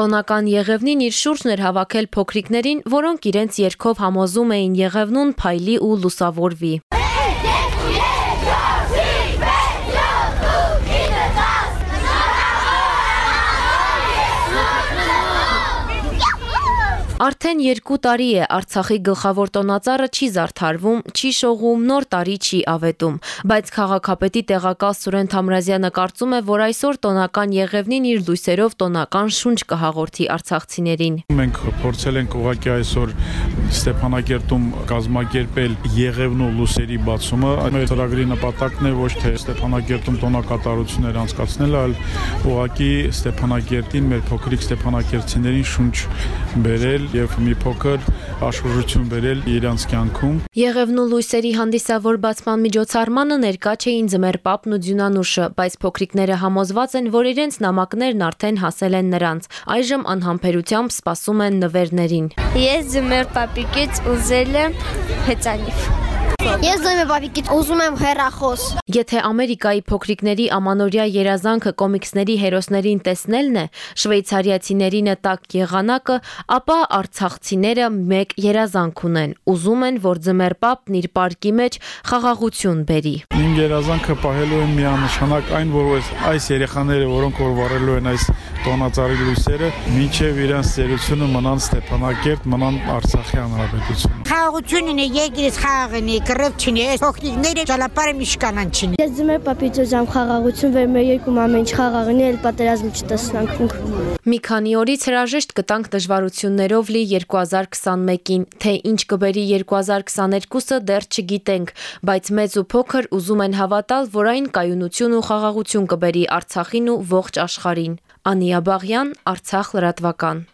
Տոնական Եղևնին իր շուրջն էր հավաքել փոքրիկներին, որոնք իրենց երգով համոզում էին Եղևնուն փայլի ու լուսավորվի։ Արդեն 2 տարի է Արցախի գլխավոր տոնածառը չի զարդարվում, չի շողում, նոր տարի չի ավետում, բայց քաղաքապետի տեղակալ Սուրեն Թամրազյանը կարծում է, որ այսօր տոնական Եղևնին իր լույսերով տոնական շունչ կհաղորդի արցախցիներին։ Մենք փորձել ենք ուղղակի այսօր Ստեփանակերտում կազմակերպել Եղևնու լուսերի բացումը։ Մեր ծրագրի նպատակն է ոչ թե Ստեփանակերտում տոնակատարություններ անցկացնել, այլ ուղղակի Ստեփանակերտին մեր փոքրիկ ստեփանակերտցիներին շունչ բերել եւ մի փոքր աշխուժություն բերել իրանց կյանքում։ Եղևնու լույսերի հանդիսավոր բացման միջոցառմանը ներկա չէին Ձմեր Պապն ու Ձյունանուշը, բայց փոքրիկները համոզված են, որ իրենց նամակներն արդեն հասել են նրանց։ Այժմ անհամբերությամբ սպասում են նվերներին։ Ես Ձմեր Պապիկից ուզել եմ հեծանիվ։ Ես դեմ բաբիկից ուզում եմ հերախոս։ Եթե Ամերիկայի փոքրիկների ամանորյա երազանքը կոմիքսների հերոսներին տեսնելն է, շվեյցարիացիներինը տակ եղանակը, ապա արցախցիները մեկ երազանք ունեն։ Ուզում են, որ Ձմեր Պապն իր պարկի մեջ խաղաղություն բերի։ Իմ երազանքը պահելու եմ միանշանակ այն, որ այս երեխաները, որոնք որ վառելու են այս տոնածառի լույսերը, մինչև իրենց ծերությունը մնան Ստեփանակերտ, մնան Արցախի հանրապետություն։ Խաղաղությունն է, եկիրս խաղաղն կռիվ չինի, այս փոքրիկները ճանապարհը միշկանան չինի։ Ես ձմեր պապից ուզամ խաղաղություն վեր մեր երկում ամեն ինչ խաղաղն է, էլ պատերազմ չտեսնանք։ Մի քանի օրից հրաժեշտ կտանք դժվարություններով լի 2021-ին, թե ինչ կբերի 2022-ը դեռ չգիտենք, բայց մեծ ու փոքր ուզում են հավատալ, որ այն կայունություն ու խաղաղություն կբերի Արցախին ու ողջ աշխարհին։ Անիա Բաղյան, Արցախ լրատվական։